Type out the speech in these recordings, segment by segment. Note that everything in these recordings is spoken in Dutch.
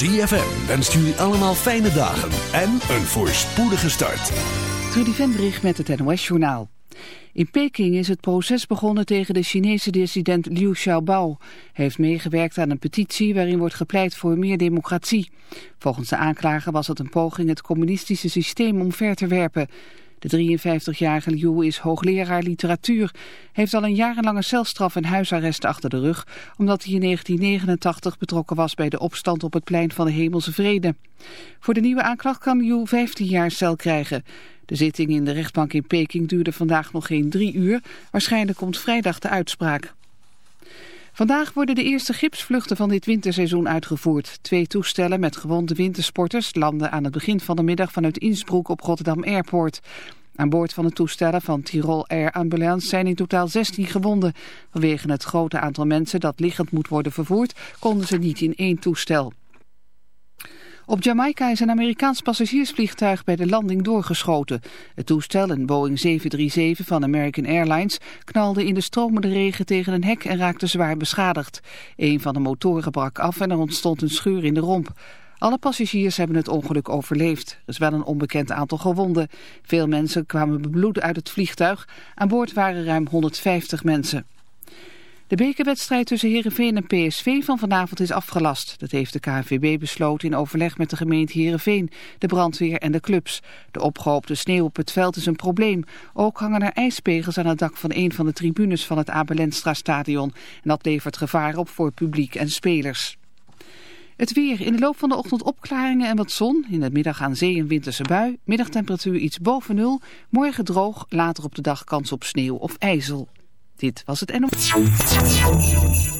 ZFM wenst jullie allemaal fijne dagen en een voorspoedige start. Trudy Vendrich met het NOS-journaal. In Peking is het proces begonnen tegen de Chinese dissident Liu Xiaobao. Hij heeft meegewerkt aan een petitie waarin wordt gepleit voor meer democratie. Volgens de aanklager was het een poging het communistische systeem omver te werpen. De 53-jarige Liu is hoogleraar literatuur. heeft al een jarenlange celstraf en huisarrest achter de rug... omdat hij in 1989 betrokken was bij de opstand op het plein van de Hemelse Vrede. Voor de nieuwe aanklacht kan Liu 15 jaar cel krijgen. De zitting in de rechtbank in Peking duurde vandaag nog geen drie uur. Waarschijnlijk komt vrijdag de uitspraak. Vandaag worden de eerste gipsvluchten van dit winterseizoen uitgevoerd. Twee toestellen met gewonde wintersporters landen aan het begin van de middag vanuit Innsbruck op Rotterdam Airport. Aan boord van de toestellen van Tirol Air Ambulance zijn in totaal 16 gewonden. Vanwege het grote aantal mensen dat liggend moet worden vervoerd, konden ze niet in één toestel. Op Jamaica is een Amerikaans passagiersvliegtuig bij de landing doorgeschoten. Het toestel, een Boeing 737 van American Airlines, knalde in de stromende regen tegen een hek en raakte zwaar beschadigd. Een van de motoren brak af en er ontstond een scheur in de romp. Alle passagiers hebben het ongeluk overleefd. Er is wel een onbekend aantal gewonden. Veel mensen kwamen bebloed uit het vliegtuig. Aan boord waren ruim 150 mensen. De bekerwedstrijd tussen Heerenveen en PSV van vanavond is afgelast. Dat heeft de KNVB besloten in overleg met de gemeente Heerenveen, de brandweer en de clubs. De opgehoopte sneeuw op het veld is een probleem. Ook hangen er ijspegels aan het dak van een van de tribunes van het Abelenstra stadion. En dat levert gevaar op voor publiek en spelers. Het weer. In de loop van de ochtend opklaringen en wat zon. In de middag aan zee een winterse bui. Middagtemperatuur iets boven nul. Morgen droog. Later op de dag kans op sneeuw of ijzel. Dit was het NOS.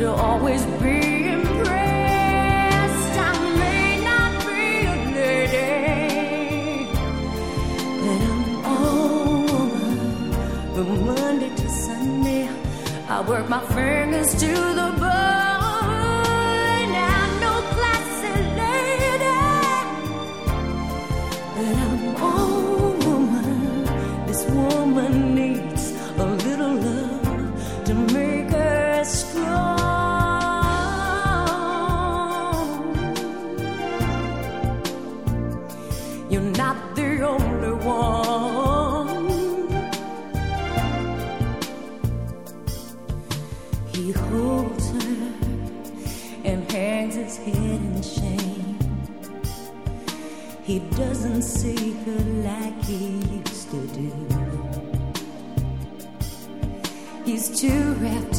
to always be impressed. I may not be a lady, but I'm all woman from Monday to Sunday. I work my fingers to the bone.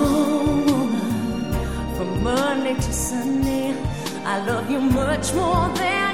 woman from Monday to Sunday. I love you much more than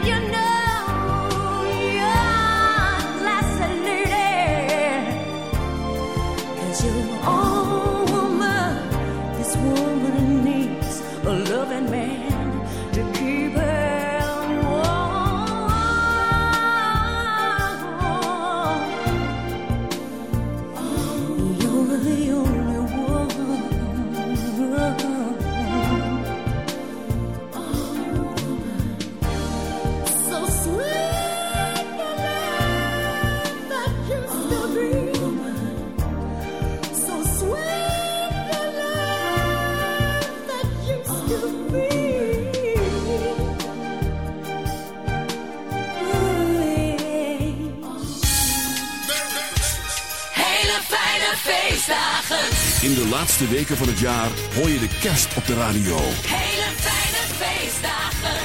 laatste weken van het jaar hoor je de kerst op de radio. Hele fijne feestdagen.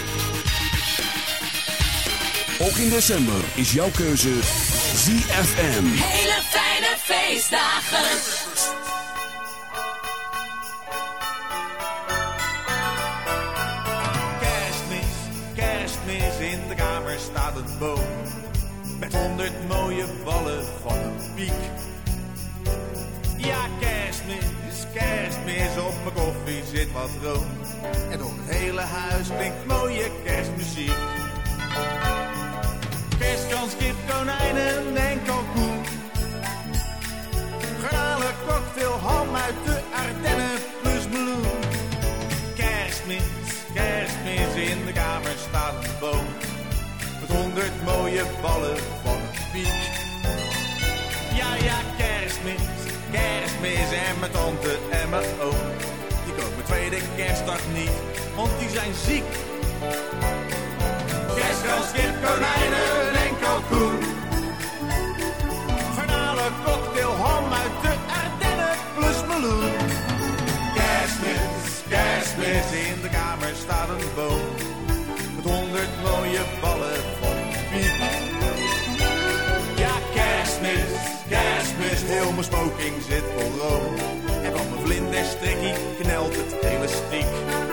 Ook in december is jouw keuze ZFM. Hele fijne feestdagen. Kerstmis, kerstmis in de kamer staat een boom. Met honderd mooie ballen van een piek. op mijn koffie zit wat room. En door het hele huis klinkt mooie kerstmuziek. Kerstkans, kip, konijnen en kalkoen. Garnalen, cocktail, ham uit de Ardennen plus bloem. Kerstmis, kerstmis, in de kamer staat een boom. Met honderd mooie ballen van een piek. kerstmis en mijn tante en mijn oom. Die komen mijn tweede kerstdag niet, want die zijn ziek. Kerstkans, kip, konijnen en kalkoen. Garnalen, cocktail, ham uit de Ardennen plus meloen. Kerstmis, kerstmis in de kamer mijn smoking zit vol rook. En van mijn vlinderstrikkie knelt het elastiek.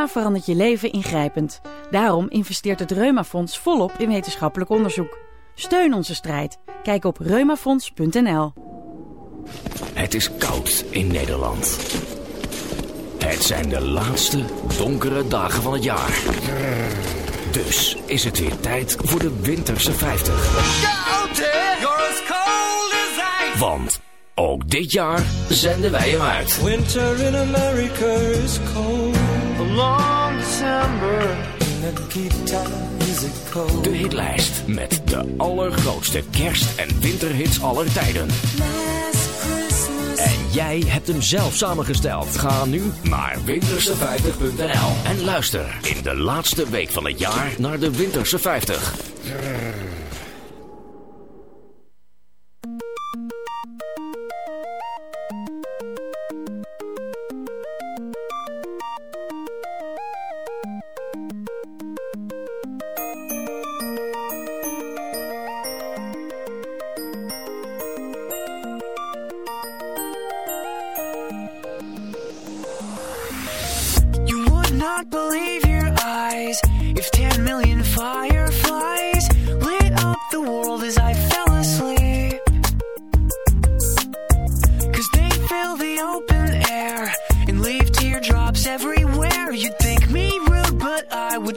Reuma verandert je leven ingrijpend. Daarom investeert het Reumafonds volop in wetenschappelijk onderzoek. Steun onze strijd. Kijk op reumafonds.nl. Het is koud in Nederland. Het zijn de laatste donkere dagen van het jaar. Dus is het weer tijd voor de Winterse 50. Want ook dit jaar zenden wij hem uit. Winter in America is cold. Long December. In cold. De hitlijst met de allergrootste kerst- en winterhits aller tijden. En jij hebt hem zelf samengesteld. Ga nu naar winterse50.nl en luister in de laatste week van het jaar naar de Winterse 50.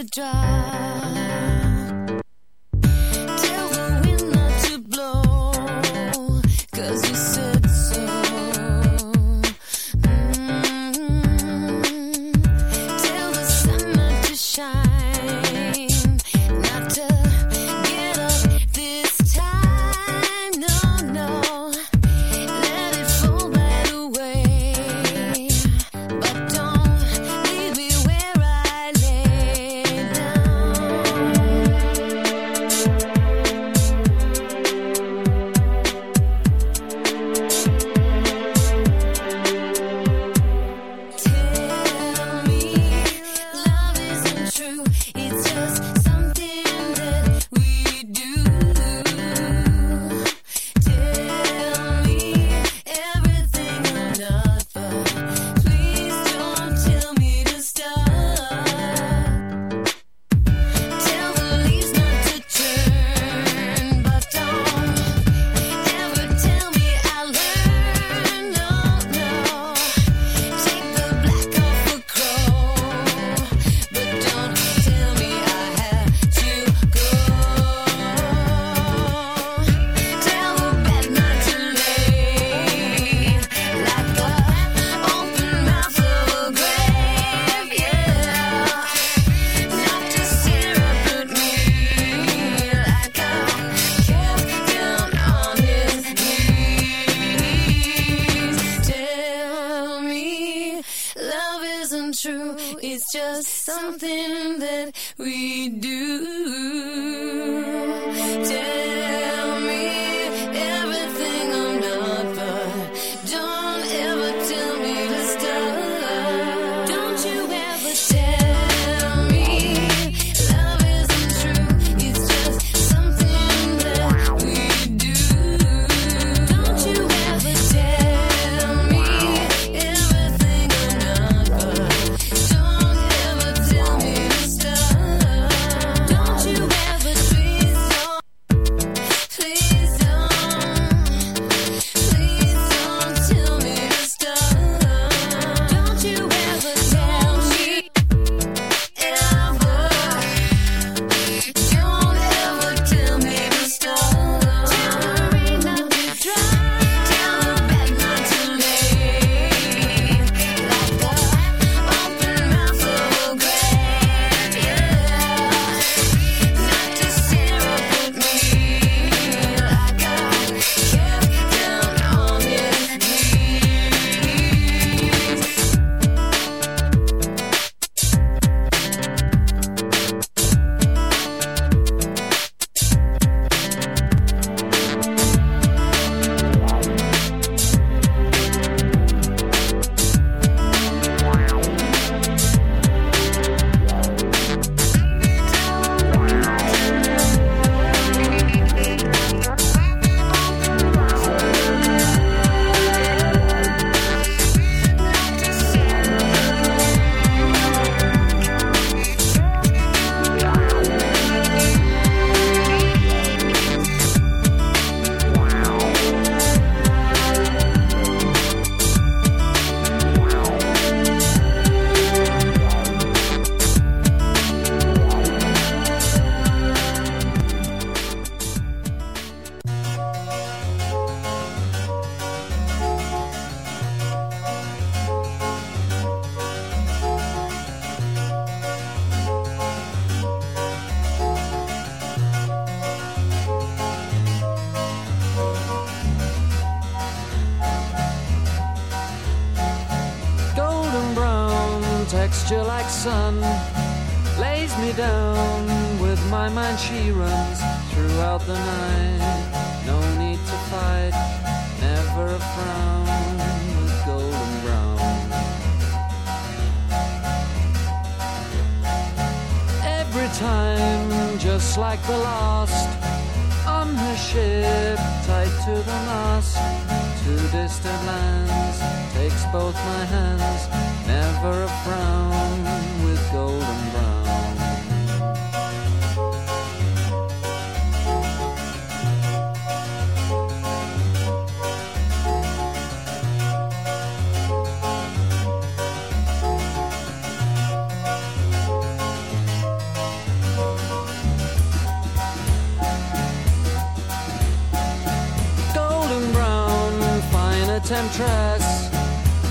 The dark. Something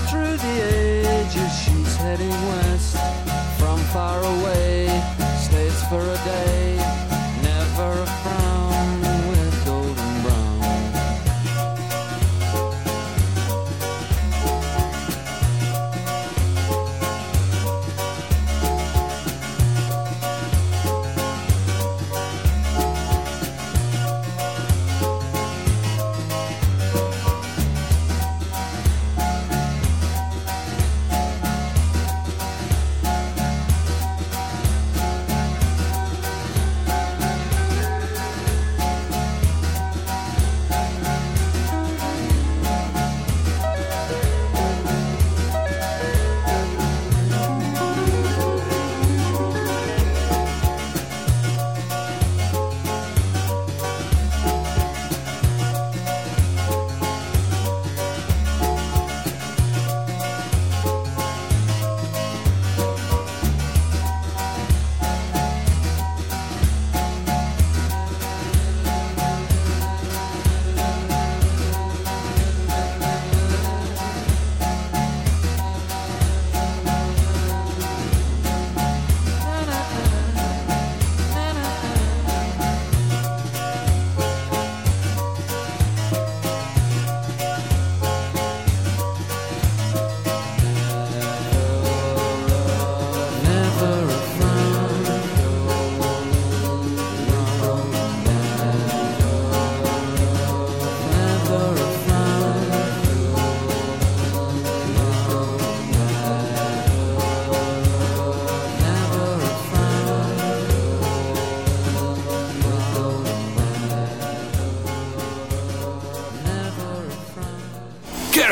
through the ages she's heading west.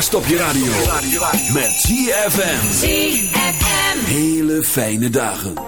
Stop je radio. Met ZFM. ZFM. Hele fijne dagen.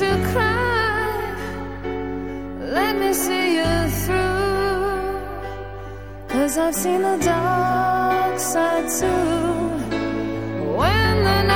to cry. Let me see you through. Cause I've seen the dark side too. When the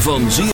van ZFM.